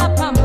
up. I'm